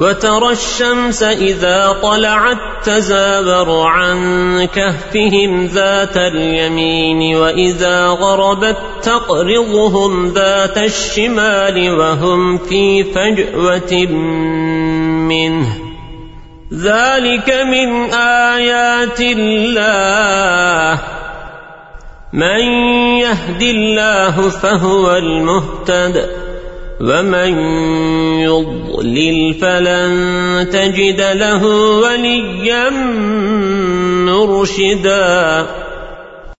وترى الشمس إذا طلعت تزابر عن كهفهم ذات اليمين وإذا غربت تقرضهم ذات الشمال وهم في فجوة منه. ذلك من آيات الله. من يهد الله فهو المهتد. ومن يضلل فلن تجد له وليا مرشدا.